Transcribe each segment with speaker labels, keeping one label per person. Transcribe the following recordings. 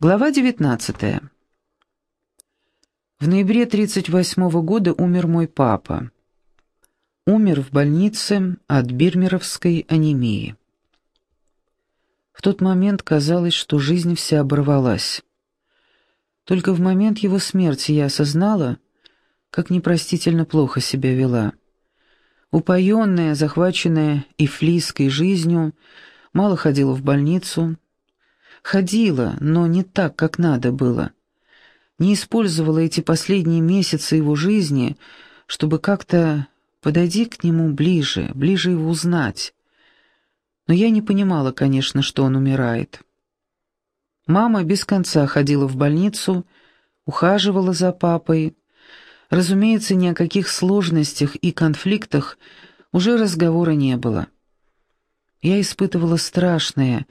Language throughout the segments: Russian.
Speaker 1: Глава 19. В ноябре 1938 года умер мой папа. Умер в больнице от бирмеровской анемии. В тот момент казалось, что жизнь вся оборвалась. Только в момент его смерти я осознала, как непростительно плохо себя вела. Упоенная, захваченная ифлийской жизнью, мало ходила в больницу, Ходила, но не так, как надо было. Не использовала эти последние месяцы его жизни, чтобы как-то подойти к нему ближе, ближе его узнать. Но я не понимала, конечно, что он умирает. Мама без конца ходила в больницу, ухаживала за папой. Разумеется, ни о каких сложностях и конфликтах уже разговора не было. Я испытывала страшное,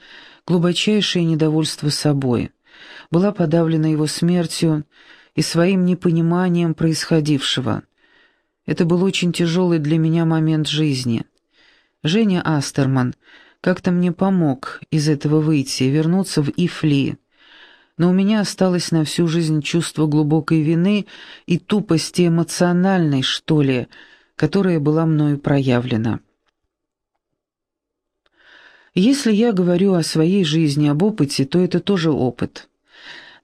Speaker 1: глубочайшее недовольство собой, была подавлена его смертью и своим непониманием происходившего. Это был очень тяжелый для меня момент жизни. Женя Астерман как-то мне помог из этого выйти и вернуться в Ифли, но у меня осталось на всю жизнь чувство глубокой вины и тупости эмоциональной, что ли, которая была мною проявлена. Если я говорю о своей жизни, об опыте, то это тоже опыт.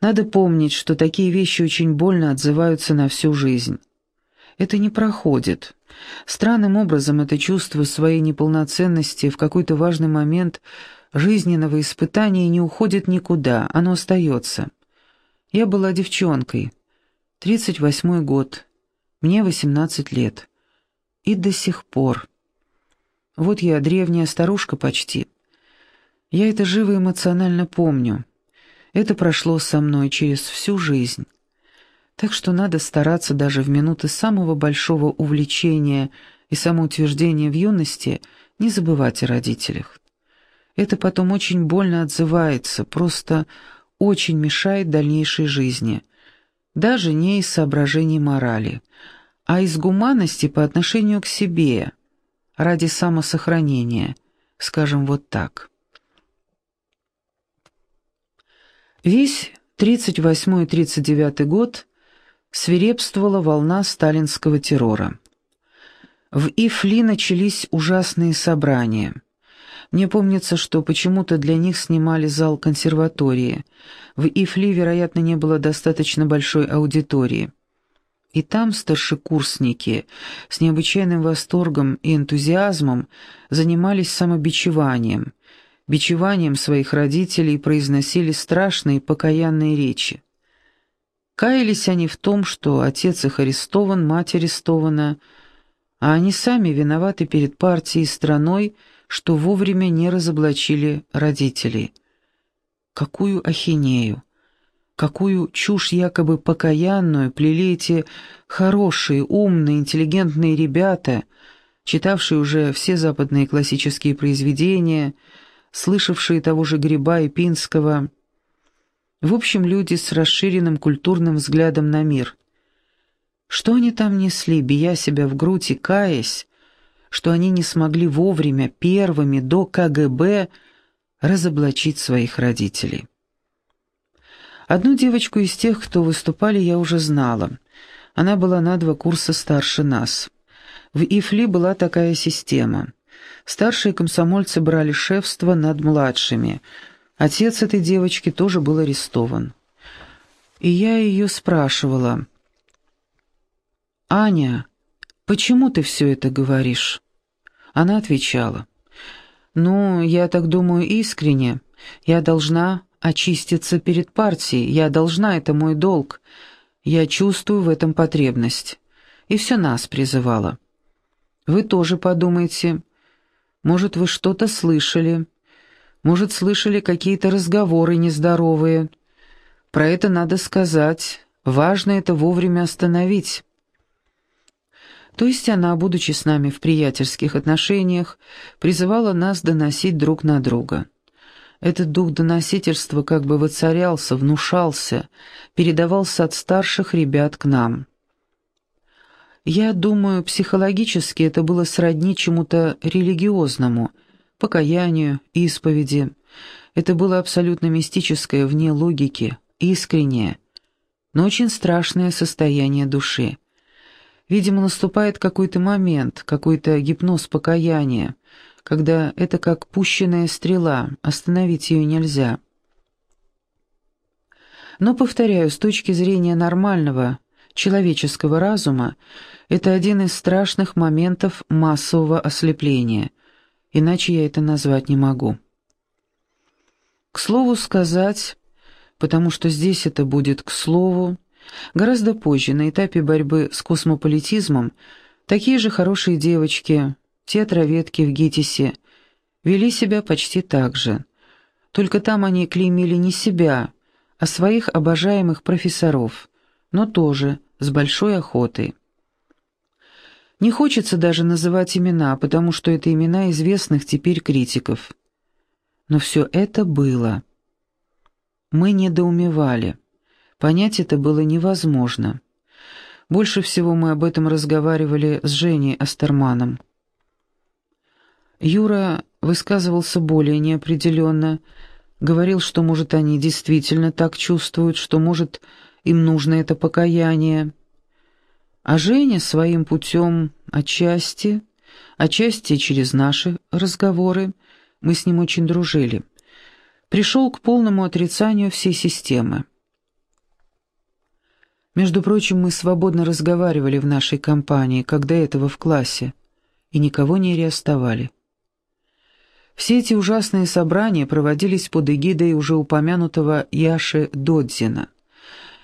Speaker 1: Надо помнить, что такие вещи очень больно отзываются на всю жизнь. Это не проходит. Странным образом это чувство своей неполноценности в какой-то важный момент жизненного испытания не уходит никуда, оно остается. Я была девчонкой. 38-й год. Мне 18 лет. И до сих пор. Вот я древняя старушка почти. Я это живо эмоционально помню. Это прошло со мной через всю жизнь. Так что надо стараться даже в минуты самого большого увлечения и самоутверждения в юности не забывать о родителях. Это потом очень больно отзывается, просто очень мешает дальнейшей жизни. Даже не из соображений морали, а из гуманности по отношению к себе, ради самосохранения, скажем вот так. Весь 38 и 39 год свирепствовала волна сталинского террора. В Ифли начались ужасные собрания. Мне помнится, что почему-то для них снимали зал консерватории. В Ифли, вероятно, не было достаточно большой аудитории. И там старшекурсники с необычайным восторгом и энтузиазмом занимались самобичеванием – бичеванием своих родителей произносили страшные покаянные речи. Каялись они в том, что отец их арестован, мать арестована, а они сами виноваты перед партией и страной, что вовремя не разоблачили родителей. Какую ахинею! Какую чушь якобы покаянную плели эти хорошие, умные, интеллигентные ребята, читавшие уже все западные классические произведения, слышавшие того же Гриба и Пинского. В общем, люди с расширенным культурным взглядом на мир. Что они там несли, бия себя в грудь и каясь, что они не смогли вовремя, первыми, до КГБ, разоблачить своих родителей. Одну девочку из тех, кто выступали, я уже знала. Она была на два курса старше нас. В ИФЛИ была такая система. Старшие комсомольцы брали шефство над младшими. Отец этой девочки тоже был арестован. И я ее спрашивала, «Аня, почему ты все это говоришь?» Она отвечала, «Ну, я так думаю искренне. Я должна очиститься перед партией, я должна, это мой долг. Я чувствую в этом потребность». И все нас призывала. «Вы тоже подумайте, может, вы что-то слышали. Может, слышали какие-то разговоры нездоровые. Про это надо сказать. Важно это вовремя остановить. То есть она, будучи с нами в приятельских отношениях, призывала нас доносить друг на друга. Этот дух доносительства как бы воцарялся, внушался, передавался от старших ребят к нам. Я думаю, психологически это было сродни чему-то религиозному, покаянию, исповеди, Это было абсолютно мистическое, вне логики, искреннее, но очень страшное состояние души. Видимо, наступает какой-то момент, какой-то гипноз покаяния, когда это как пущенная стрела, остановить ее нельзя. Но, повторяю, с точки зрения нормального, человеческого разума, это один из страшных моментов массового ослепления, иначе я это назвать не могу. К слову сказать, потому что здесь это будет к слову, гораздо позже, на этапе борьбы с космополитизмом, такие же хорошие девочки, театроведки в ГИТИСе, вели себя почти так же. Только там они клеймили не себя, а своих обожаемых профессоров, но тоже с большой охотой. Не хочется даже называть имена, потому что это имена известных теперь критиков. Но все это было. Мы недоумевали. Понять это было невозможно. Больше всего мы об этом разговаривали с Женей Астерманом. Юра высказывался более неопределенно, говорил, что, может, они действительно так чувствуют, что, может, им нужно это покаяние. А Женя своим путем отчасти, отчасти через наши разговоры, мы с ним очень дружили, пришел к полному отрицанию всей системы. Между прочим, мы свободно разговаривали в нашей компании, когда этого в классе, и никого не арестовали. Все эти ужасные собрания проводились под эгидой уже упомянутого Яши Додзина.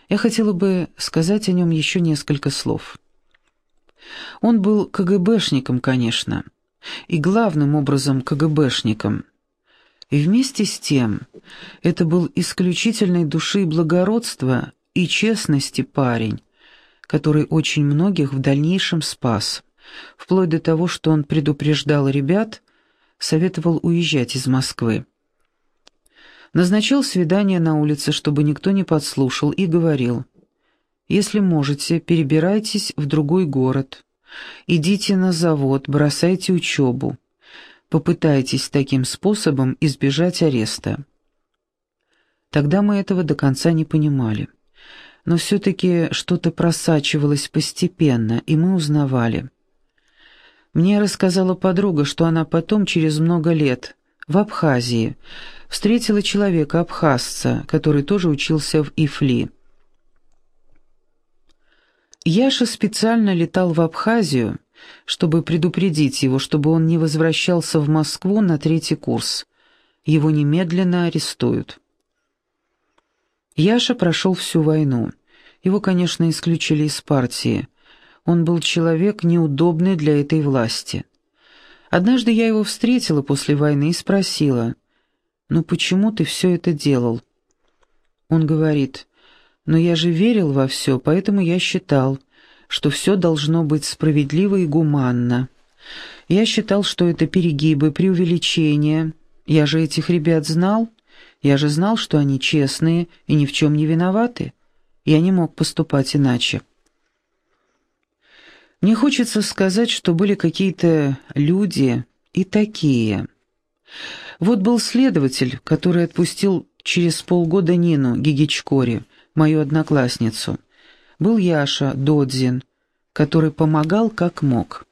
Speaker 1: Я хотела бы сказать о нем еще несколько слов. Он был КГБшником, конечно, и главным образом КГБшником. И вместе с тем это был исключительной души благородства и честности парень, который очень многих в дальнейшем спас, вплоть до того, что он предупреждал ребят, советовал уезжать из Москвы. Назначал свидание на улице, чтобы никто не подслушал, и говорил, «Если можете, перебирайтесь в другой город, идите на завод, бросайте учебу, попытайтесь таким способом избежать ареста». Тогда мы этого до конца не понимали. Но все-таки что-то просачивалось постепенно, и мы узнавали – мне рассказала подруга, что она потом, через много лет, в Абхазии, встретила человека-абхазца, который тоже учился в Ифли. Яша специально летал в Абхазию, чтобы предупредить его, чтобы он не возвращался в Москву на третий курс. Его немедленно арестуют. Яша прошел всю войну. Его, конечно, исключили из партии – он был человек, неудобный для этой власти. Однажды я его встретила после войны и спросила, «Ну почему ты все это делал?» Он говорит, «Но я же верил во все, поэтому я считал, что все должно быть справедливо и гуманно. Я считал, что это перегибы, преувеличения. Я же этих ребят знал. Я же знал, что они честные и ни в чем не виноваты. Я не мог поступать иначе». Мне хочется сказать, что были какие-то люди и такие. Вот был следователь, который отпустил через полгода Нину Гигичкори, мою одноклассницу. Был Яша Додзин, который помогал как мог.